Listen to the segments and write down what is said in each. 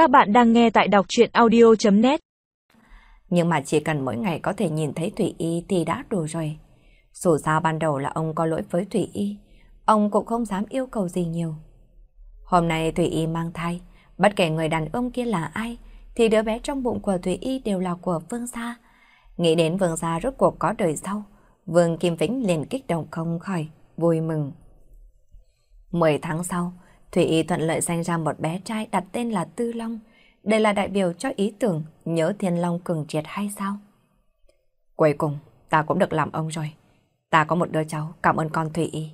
Các bạn đang nghe tại đọc chuyện audio.net Nhưng mà chỉ cần mỗi ngày có thể nhìn thấy Thủy Y thì đã đủ rồi. Dù sao ban đầu là ông có lỗi với Thủy Y, ông cũng không dám yêu cầu gì nhiều. Hôm nay Thủy Y mang thai, bất kể người đàn ông kia là ai, thì đứa bé trong bụng của Thủy Y đều là của Vương Gia. Nghĩ đến Vương Gia rốt cuộc có đời sau, Vương Kim Vĩnh liền kích động không khỏi, vui mừng. Mười tháng sau, Thủy Y thuận lợi sinh ra một bé trai đặt tên là Tư Long. Đây là đại biểu cho ý tưởng nhớ Thiên Long cường triệt hay sao? Cuối cùng, ta cũng được làm ông rồi. Ta có một đứa cháu, cảm ơn con Thủy Y.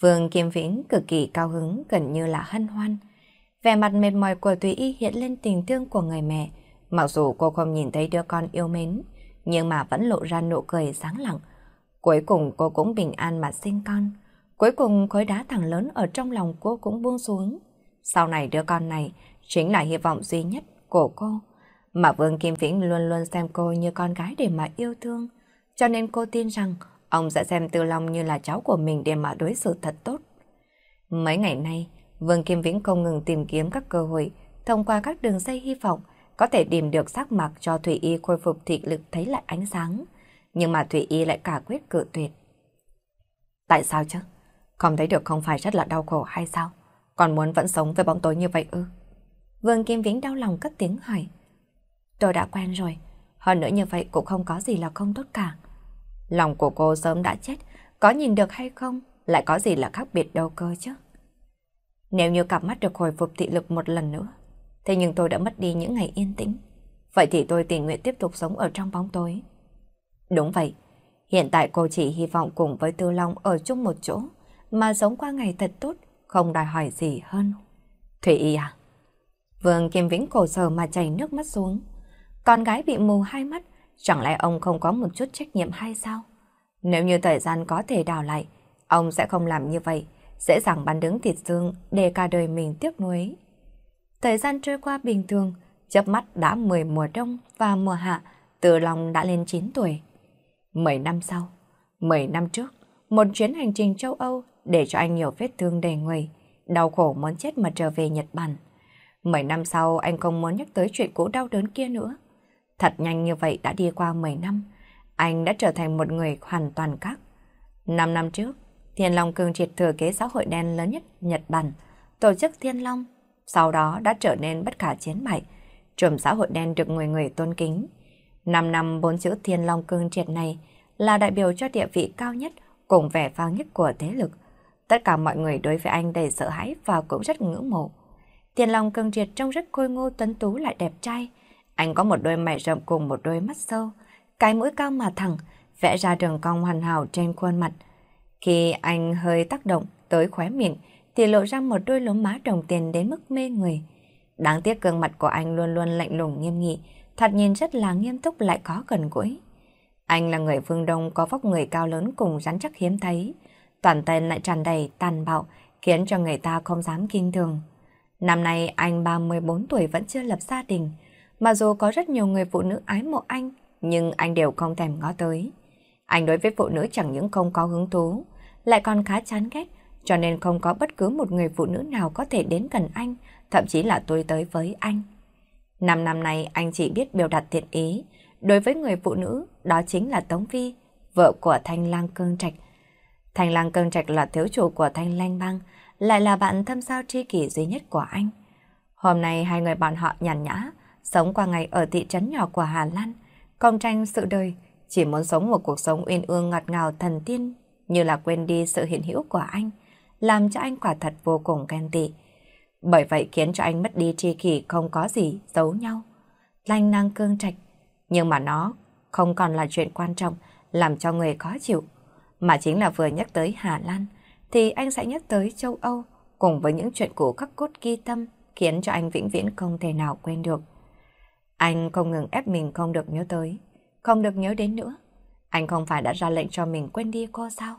Vương Kim Vĩnh cực kỳ cao hứng, gần như là hân hoan. Vẻ mặt mệt mỏi của Thủy Y hiện lên tình thương của người mẹ. Mặc dù cô không nhìn thấy đứa con yêu mến, nhưng mà vẫn lộ ra nụ cười sáng lặng. Cuối cùng cô cũng bình an mà sinh con. Cuối cùng khối đá thẳng lớn ở trong lòng cô cũng buông xuống. Sau này đứa con này chính là hy vọng duy nhất của cô. Mà Vương Kim Vĩnh luôn luôn xem cô như con gái để mà yêu thương. Cho nên cô tin rằng ông sẽ xem Tư Long như là cháu của mình để mà đối xử thật tốt. Mấy ngày nay, Vương Kim Vĩnh không ngừng tìm kiếm các cơ hội thông qua các đường dây hy vọng có thể tìm được sắc mặt cho Thủy Y khôi phục thị lực thấy lại ánh sáng. Nhưng mà Thủy Y lại cả quyết cự tuyệt. Tại sao chứ? Không thấy được không phải rất là đau khổ hay sao? Còn muốn vẫn sống với bóng tối như vậy ư? Vương Kim Vĩnh đau lòng cất tiếng hỏi. Tôi đã quen rồi, hơn nữa như vậy cũng không có gì là không tốt cả. Lòng của cô sớm đã chết, có nhìn được hay không, lại có gì là khác biệt đâu cơ chứ. Nếu như cặp mắt được hồi phục thị lực một lần nữa, thế nhưng tôi đã mất đi những ngày yên tĩnh. Vậy thì tôi tình nguyện tiếp tục sống ở trong bóng tối. Đúng vậy, hiện tại cô chỉ hy vọng cùng với Tư Long ở chung một chỗ, mà sống qua ngày thật tốt, không đòi hỏi gì hơn. Thủy Y à? Vương Kim Vĩnh cổ sở mà chảy nước mắt xuống. Con gái bị mù hai mắt, chẳng lẽ ông không có một chút trách nhiệm hay sao? Nếu như thời gian có thể đào lại, ông sẽ không làm như vậy, dễ dàng bắn đứng thịt xương để cả đời mình tiếc nuối. Thời gian trôi qua bình thường, chớp mắt đã 10 mùa đông và mùa hạ, từ lòng đã lên 9 tuổi. 10 năm sau, 10 năm trước, một chuyến hành trình châu Âu để cho anh nhiều vết thương đầy người, đau khổ muốn chết mà trở về Nhật Bản. Mười năm sau anh không muốn nhắc tới chuyện cũ đau đớn kia nữa. Thật nhanh như vậy đã đi qua 10 năm, anh đã trở thành một người hoàn toàn khác. Năm năm trước, Thiên Long Cương triệt thừa kế xã hội đen lớn nhất Nhật Bản, tổ chức Thiên Long, sau đó đã trở nên bất khả chiến bại, trùm xã hội đen được người người tôn kính. Năm năm bốn chữ Thiên Long Cương triệt này là đại biểu cho địa vị cao nhất cùng vẻ vang nhất của thế lực. Tất cả mọi người đối với anh đầy sợ hãi và cũng rất ngưỡng mộ. Tiền lòng cường triệt trông rất khôi ngô tuấn tú lại đẹp trai. Anh có một đôi mày rậm cùng một đôi mắt sâu, cái mũi cao mà thẳng, vẽ ra đường cong hoàn hảo trên khuôn mặt. Khi anh hơi tác động tới khóe miệng, thì lộ ra một đôi lốm má đồng tiền đến mức mê người. Đáng tiếc gương mặt của anh luôn luôn lạnh lùng nghiêm nghị, thật nhìn rất là nghiêm túc lại có gần gũi. Anh là người phương Đông có vóc người cao lớn cùng rắn chắc hiếm thấy, toàn thân lại tràn đầy tàn bạo, khiến cho người ta không dám kinh thường. Năm nay anh 34 tuổi vẫn chưa lập gia đình, mà dù có rất nhiều người phụ nữ ái mộ anh, nhưng anh đều không thèm ngó tới. Anh đối với phụ nữ chẳng những không có hứng thú, lại còn khá chán ghét, cho nên không có bất cứ một người phụ nữ nào có thể đến gần anh, thậm chí là tôi tới với anh. Năm năm nay anh chỉ biết biểu đạt thiện ý, đối với người phụ nữ đó chính là Tống Vi, vợ của Thanh Lang Cương Trạch, Thanh Lang Cơn Trạch là thiếu chủ của Thanh Lanh Bang, lại là bạn thâm sao tri kỷ duy nhất của anh. Hôm nay hai người bọn họ nhàn nhã, sống qua ngày ở thị trấn nhỏ của Hà Lan, công tranh sự đời, chỉ muốn sống một cuộc sống uyên ương ngọt ngào thần tiên, như là quên đi sự hiện hữu của anh, làm cho anh quả thật vô cùng ghen tị. Bởi vậy khiến cho anh mất đi tri kỷ không có gì giấu nhau. Lanh năng cương trạch, nhưng mà nó không còn là chuyện quan trọng, làm cho người khó chịu mà chính là vừa nhắc tới Hà Lan, thì anh sẽ nhắc tới châu Âu, cùng với những chuyện cũ khắc cốt ghi tâm, khiến cho anh vĩnh viễn không thể nào quên được. Anh không ngừng ép mình không được nhớ tới, không được nhớ đến nữa. Anh không phải đã ra lệnh cho mình quên đi cô sao?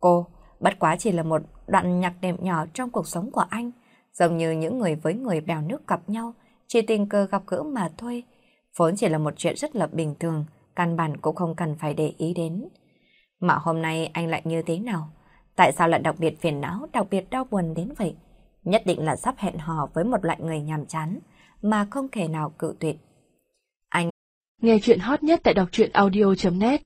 Cô, bất quá chỉ là một đoạn nhạc đệm nhỏ trong cuộc sống của anh, giống như những người với người bèo nước gặp nhau, chỉ tình cờ gặp gỡ mà thôi. Vốn chỉ là một chuyện rất là bình thường, căn bản cũng không cần phải để ý đến. Mà hôm nay anh lại như thế nào? Tại sao lại đặc biệt phiền não, đặc biệt đau buồn đến vậy? nhất định là sắp hẹn hò với một loại người nhàm chán, mà không thể nào cự tuyệt. Anh nghe chuyện hot nhất tại đọc truyện audio.net